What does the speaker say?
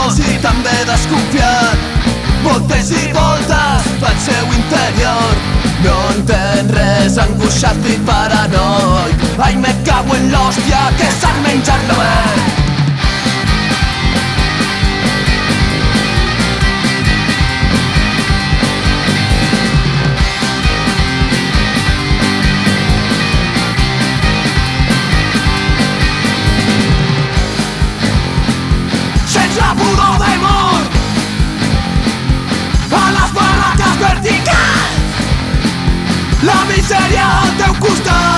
sols i també desconfiat. Voltes i voltes pel seu interior. No entén res, angoixat i paranoi. Ai, me cago en l'hòstia que s'han menjat la la misèria al teu costat